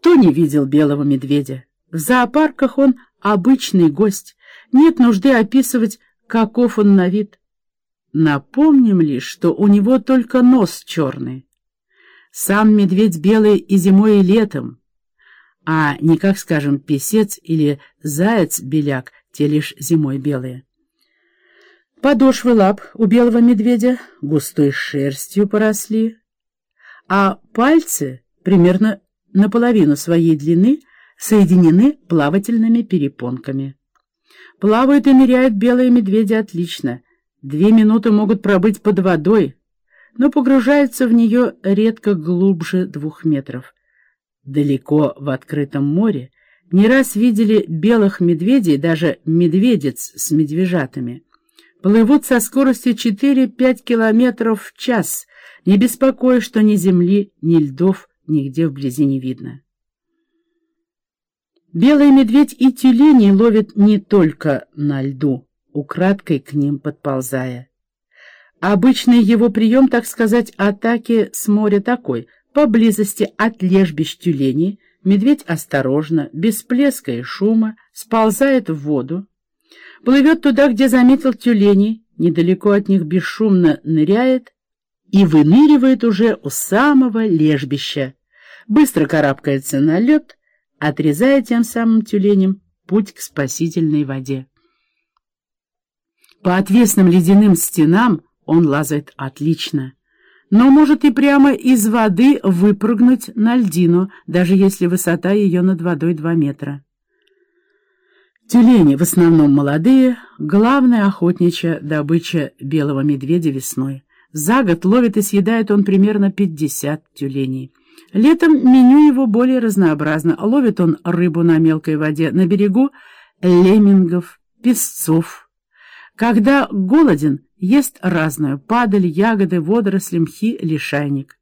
Кто не видел белого медведя? В зоопарках он обычный гость. Нет нужды описывать, каков он на вид. Напомним лишь, что у него только нос черный. Сам медведь белый и зимой, и летом, а не, как скажем, песец или заяц-беляк, те лишь зимой белые. Подошвы лап у белого медведя густой шерстью поросли, а пальцы примерно наполовину своей длины соединены плавательными перепонками. Плавают и ныряют белые медведи отлично. Две минуты могут пробыть под водой, но погружаются в нее редко глубже двух метров. Далеко в открытом море не раз видели белых медведей, даже медведец с медвежатами. Плывут со скоростью 4-5 километров в час, не беспокоя, что ни земли, ни льдов нигде вблизи не видно. Белый медведь и тюлени ловят не только на льду, украдкой к ним подползая. Обычный его прием, так сказать, атаки с моря такой. Поблизости от лежбищ тюленей медведь осторожно, без плеска и шума, сползает в воду, плывет туда, где заметил тюленей, недалеко от них бесшумно ныряет и выныривает уже у самого лежбища, быстро карабкается на лед, отрезая тем самым тюленям путь к спасительной воде. По отвесным ледяным стенам он лазает отлично, но может и прямо из воды выпрыгнуть на льдину, даже если высота ее над водой 2 метра. Тюлени, в основном молодые, главная охотничья добыча белого медведя весной. За год ловит и съедает он примерно 50 тюленей. Летом меню его более разнообразно. Ловит он рыбу на мелкой воде на берегу, леммингов, песцов. Когда голоден, ест разную — падаль, ягоды, водоросли, мхи, лишайник.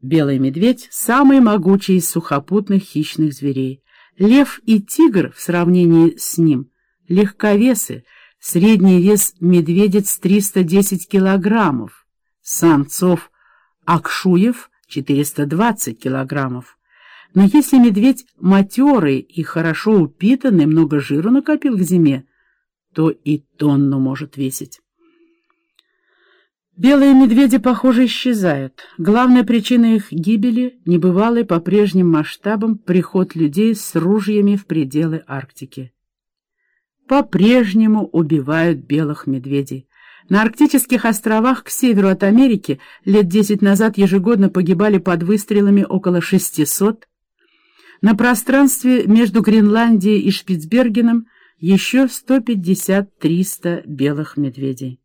Белый медведь — самый могучий из сухопутных хищных зверей. Лев и тигр в сравнении с ним — легковесы, средний вес медведец 310 килограммов, самцов Акшуев 420 килограммов. Но если медведь матерый и хорошо упитанный, много жира накопил к зиме, то и тонну может весить. Белые медведи, похоже, исчезают. Главная причина их гибели — небывалый по прежним масштабам приход людей с ружьями в пределы Арктики. По-прежнему убивают белых медведей. На арктических островах к северу от Америки лет десять назад ежегодно погибали под выстрелами около 600. На пространстве между Гренландией и Шпицбергеном еще 150-300 белых медведей.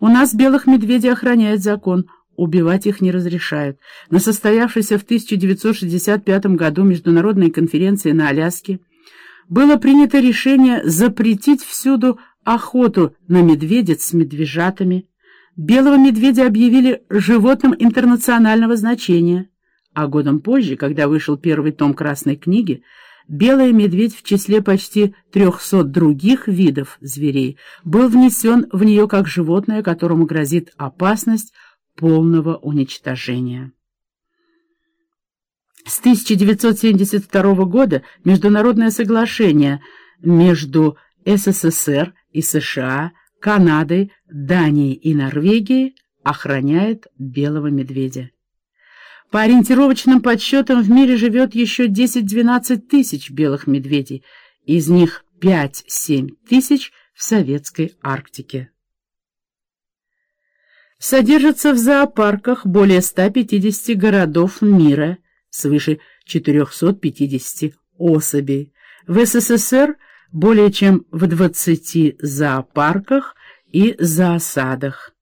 У нас белых медведей охраняет закон, убивать их не разрешают. На состоявшейся в 1965 году международной конференции на Аляске было принято решение запретить всюду охоту на медведец с медвежатами. Белого медведя объявили животным интернационального значения, а годом позже, когда вышел первый том Красной книги, белый медведь в числе почти трехсот других видов зверей был внесен в нее как животное, которому грозит опасность полного уничтожения. С 1972 года международное соглашение между СССР и США, Канадой, Данией и Норвегией охраняет белого медведя. По ориентировочным подсчетам в мире живет еще 10-12 тысяч белых медведей, из них 5-7 тысяч в советской Арктике. Содержатся в зоопарках более 150 городов мира, свыше 450 особей. В СССР более чем в 20 зоопарках и зоосадах.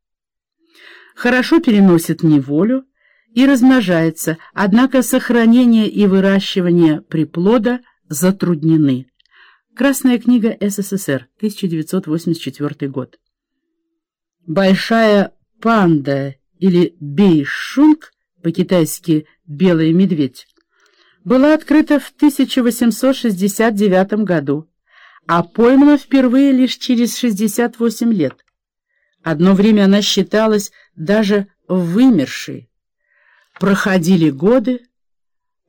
Хорошо переносит неволю и размножается, однако сохранение и выращивание приплода затруднены. Красная книга СССР, 1984 год. Большая панда или бейшунг, по-китайски «белый медведь», была открыта в 1869 году а поймана впервые лишь через 68 лет. Одно время она считалась даже вымершей. Проходили годы,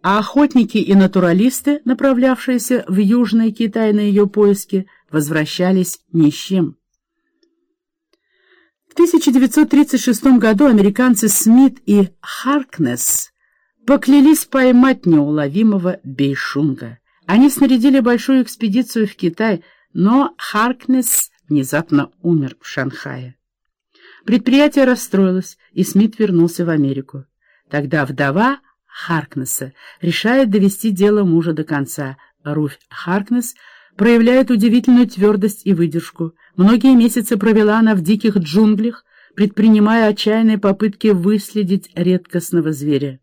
а охотники и натуралисты, направлявшиеся в Южный Китай на ее поиски, возвращались ни с чем. В 1936 году американцы Смит и Харкнес поклялись поймать неуловимого Бейшунга. Они снарядили большую экспедицию в Китай, но Харкнес внезапно умер в Шанхае. Предприятие расстроилось, и Смит вернулся в Америку. Тогда вдова Харкнесса решает довести дело мужа до конца. Руфь Харкнесс проявляет удивительную твердость и выдержку. Многие месяцы провела она в диких джунглях, предпринимая отчаянные попытки выследить редкостного зверя.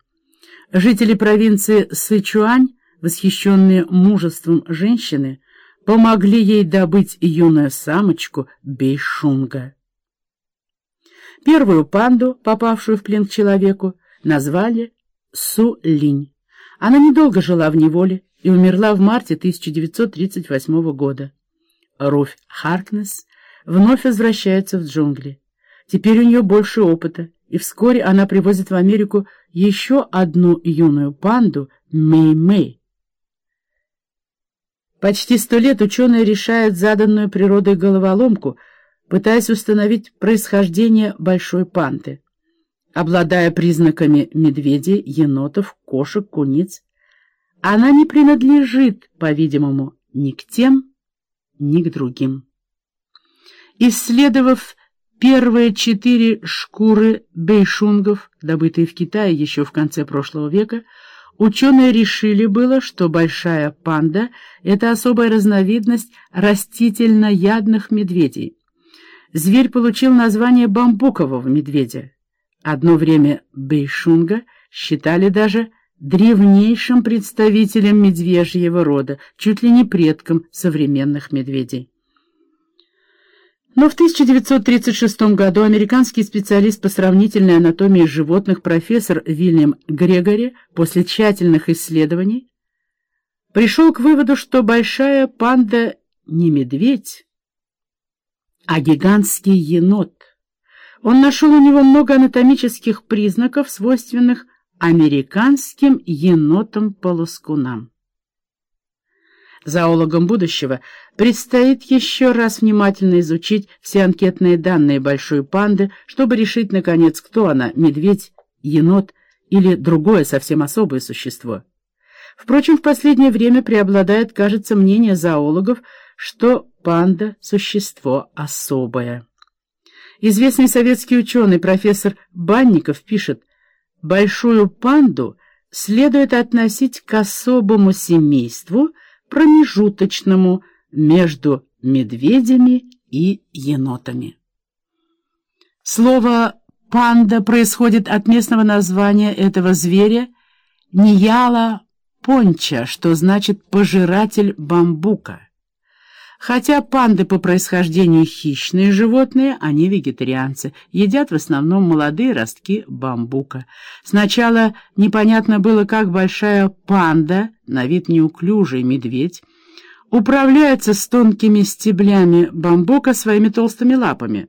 Жители провинции Сычуань, восхищенные мужеством женщины, помогли ей добыть юную самочку Бейшунга. Первую панду, попавшую в плен к человеку, назвали Су-Линь. Она недолго жила в неволе и умерла в марте 1938 года. Руфь Харкнес вновь возвращается в джунгли. Теперь у нее больше опыта, и вскоре она привозит в Америку еще одну юную панду Мэй-Мэй. Почти сто лет ученые решают заданную природой головоломку, пытаясь установить происхождение большой панты. Обладая признаками медведей, енотов, кошек, куниц, она не принадлежит, по-видимому, ни к тем, ни к другим. Исследовав первые четыре шкуры бейшунгов, добытые в Китае еще в конце прошлого века, Ученые решили было, что большая панда — это особая разновидность растительноядных медведей. Зверь получил название бамбукового медведя. Одно время Бейшунга считали даже древнейшим представителем медвежьего рода, чуть ли не предком современных медведей. Но в 1936 году американский специалист по сравнительной анатомии животных профессор Вильям Грегори после тщательных исследований пришел к выводу, что большая панда не медведь, а гигантский енот. Он нашел у него много анатомических признаков, свойственных американским енотам-полоскунам. Зоологам будущего предстоит еще раз внимательно изучить все анкетные данные большой панды, чтобы решить, наконец, кто она — медведь, енот или другое совсем особое существо. Впрочем, в последнее время преобладает, кажется, мнение зоологов, что панда — существо особое. Известный советский ученый профессор Банников пишет, «Большую панду следует относить к особому семейству — промежуточному между медведями и енотами. Слово «панда» происходит от местного названия этого зверя Нияла понча, что значит «пожиратель бамбука». Хотя панды по происхождению хищные животные, они вегетарианцы, едят в основном молодые ростки бамбука. Сначала непонятно было, как большая панда, на вид неуклюжий медведь, управляется с тонкими стеблями бамбука своими толстыми лапами.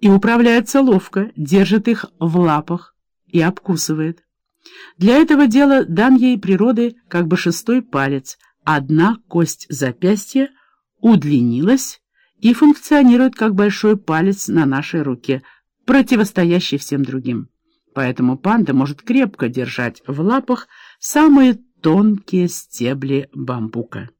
И управляется ловко, держит их в лапах и обкусывает. Для этого дела дан ей природой как бы шестой палец — Одна кость запястья удлинилась и функционирует как большой палец на нашей руке, противостоящий всем другим. Поэтому панда может крепко держать в лапах самые тонкие стебли бамбука.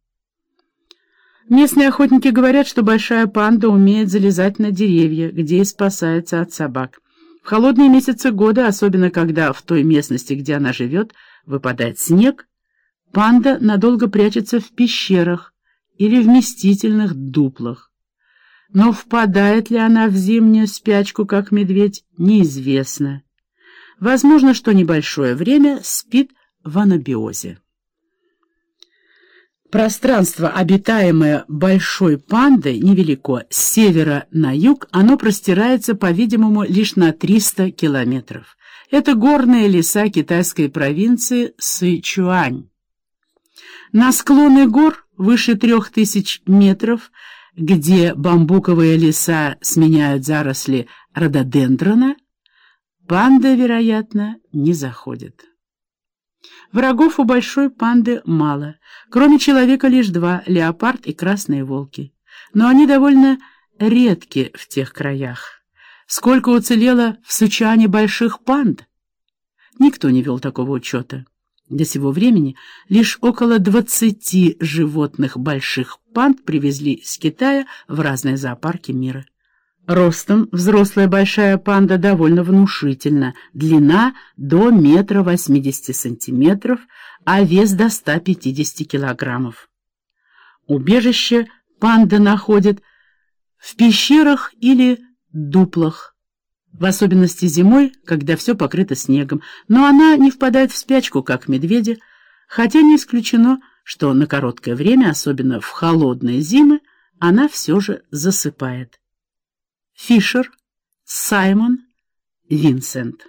Местные охотники говорят, что большая панда умеет залезать на деревья, где и спасается от собак. В холодные месяцы года, особенно когда в той местности, где она живет, выпадает снег, Панда надолго прячется в пещерах или вместительных дуплах. Но впадает ли она в зимнюю спячку, как медведь, неизвестно. Возможно, что небольшое время спит в анабиозе. Пространство, обитаемое большой пандой, невелико. С севера на юг оно простирается, по-видимому, лишь на 300 километров. Это горные леса китайской провинции Сычуань. На склоны гор выше трех тысяч метров, где бамбуковые леса сменяют заросли рододендрона, панда, вероятно, не заходит. Врагов у большой панды мало. Кроме человека лишь два — леопард и красные волки. Но они довольно редки в тех краях. Сколько уцелело в Сучане больших панд? Никто не вел такого учета. До сего времени лишь около двадцати животных больших панд привезли из Китая в разные зоопарки мира. Ростом взрослая большая панда довольно внушительна, длина до метра восьмидесяти сантиметров, а вес до 150 килограммов. Убежище панда находит в пещерах или дуплах, в особенности зимой, когда все покрыто снегом, но она не впадает в спячку, как медведи, хотя не исключено, что на короткое время, особенно в холодные зимы, она все же засыпает. Фишер, Саймон, Винсент